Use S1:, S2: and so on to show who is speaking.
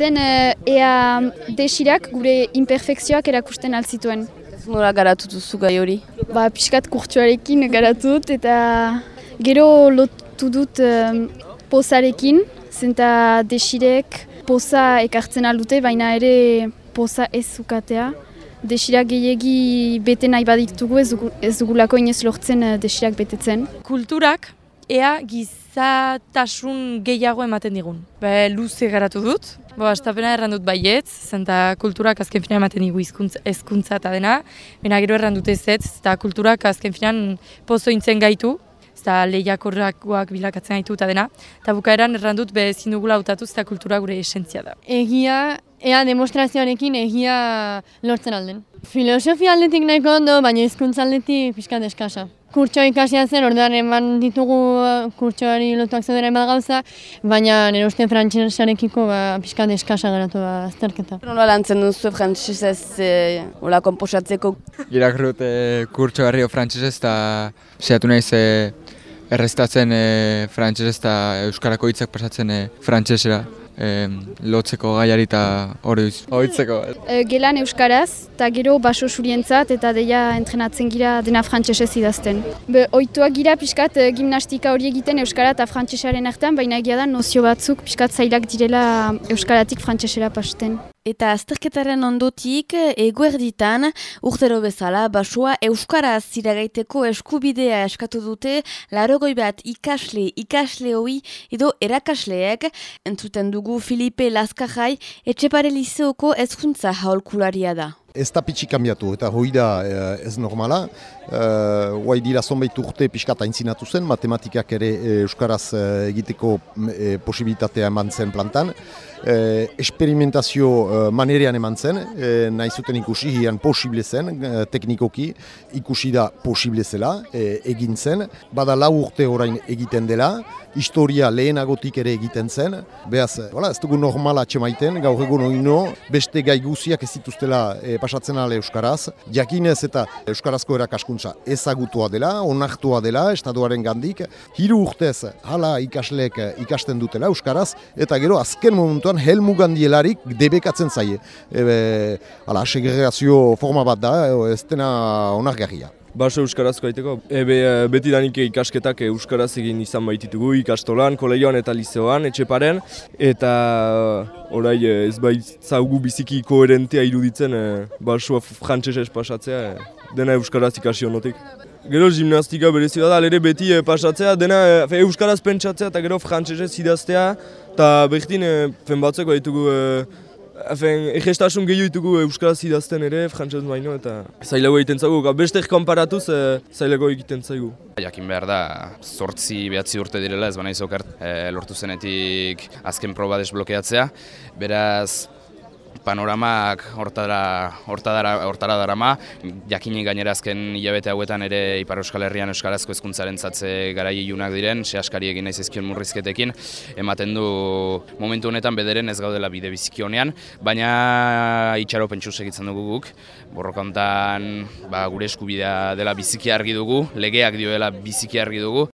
S1: zen eh, ea desirak gure imperfekzioak erakusten altzituen.
S2: Nola garatu duzu gai hori?
S1: Ba, pixkat kurtsuarekin garatu dut eta gero lotu dut um, pozarekin, zenta desirek poza ekartzen aldute, baina ere poza ez zukatea. Desirak gehiegi bete nahi baditugu ez, dugu, ez dugulako inez lortzen uh, desirak betetzen.
S3: Kulturak ea gizatasun gehiago ematen digun. Be, luze garatu dut, Bo, astapena errandut baietz, zenta kulturak azken finean ematen digu ezkuntza eta dena, baina gero errandut ez ez, eta kulturak azken finean pozo intzen gaitu, eta lehiakorrakoak bilakatzen gaitu eta dena, eta bukaeran errandut be ezin dugula hautatu eta kultura gure esentzia da.
S4: Egia, ea demostrazioarekin egia lortzen alden. Filosofia aldetik nahiko ondo, baina hizkuntza aldetik pixka eskasa. Kurtso ikasia zen, orduan eman ditugu kurtsoari lotuak zeuden bat gauza, baina nire uste frantzesarekiko ba, pixka eskasa garatu ba, azterketa.
S2: Nola lantzen duzu frantzesez e, ola komposatzeko?
S5: Irakurrut e, kurtso garrio frantzesez eta sehatu nahiz e, errestatzen e, frantzesez eta euskarako hitzak pasatzen e, frantzesera lotzeko gaiari eta hori hoitzeko.
S1: E, gelan euskaraz eta gero baso surientzat eta deia entrenatzen gira dena frantsesez idazten. Be, oituak gira pixkat e, gimnastika hori egiten euskara eta frantsesaren artean, baina egia da nozio batzuk pixkat zailak direla euskaratik frantsesera pasten.
S2: Eta azterketaren ondotik, eguerditan, urtero bezala, basua Euskaraz ziragaiteko eskubidea eskatu dute, larogoi bat ikasle, ikasle hoi, edo erakasleek, entzuten dugu Filipe Laskajai, etxepare lizeoko ezkuntza haolkularia da.
S6: Ez da pitxi kambiatu, eta hoi da eh, ez normala. Uh, Huai dira zonbait urte pixkat aintzinatu zen, matematikak ere Euskaraz egiteko posibilitatea eman zen plantan. Eh, experimentazio eh, manerean eman zen, eh, nahi zuten ikusi hian posible zen, eh, teknikoki ikusi da posible zela, eh, egin zen. Bada lau urte orain egiten dela, historia lehenagotik ere egiten zen. Beaz, voilà, ez dugu normala atxemaiten, gaur egun oino, beste gai guziak ez dituztela eh, pasatzen ale Euskaraz. Jakinez eta Euskarazko erakaskuntza ezagutua dela, onartua dela, estatuaren gandik. Hiru urtez, hala ikasleek ikasten dutela Euskaraz, eta gero azken momentuan helmugan dielarik debekatzen zaie. Ebe, ala, segregazio forma bat da, ez dena onargarria.
S7: Baso Euskarazko aiteko, ebe eh, beti danik ikasketak Euskaraz egin izan baititugu ikastolan, kolegioan eta liceoan, etxeparen, eta orai eh, ez zaugu biziki koherentea iruditzen basoa frantzesez pasatzea, dena Euskaraz ikasi honotik. Gero gimnastika berezioa da, ere beti pasatzea, dena Euskaraz pentsatzea eta gero frantzesez idaztea, eta behtin fen batzeko ditugu Efen, egestasun gehiago ditugu Euskaraz idazten ere, frantzaz baino, eta zailago egiten zaigu, beste konparatuz e, zailago egiten zaigu.
S8: Jakin behar da, sortzi behatzi urte direla ez baina izokart, e, lortu zenetik azken proba desblokeatzea, beraz panoramak hortara, hortara, hortara darama, jakinik gainera azken hilabete hauetan ere Ipar Euskal Herrian Euskarazko ezkuntzaren zatze garai ilunak diren, se askari egin naiz ezkion murrizketekin, ematen du momentu honetan bederen ez gaudela bide bizikionean, baina itxaro pentsu segitzen dugu guk, borrokontan ba, gure eskubidea dela biziki argi dugu, legeak dioela biziki argi dugu,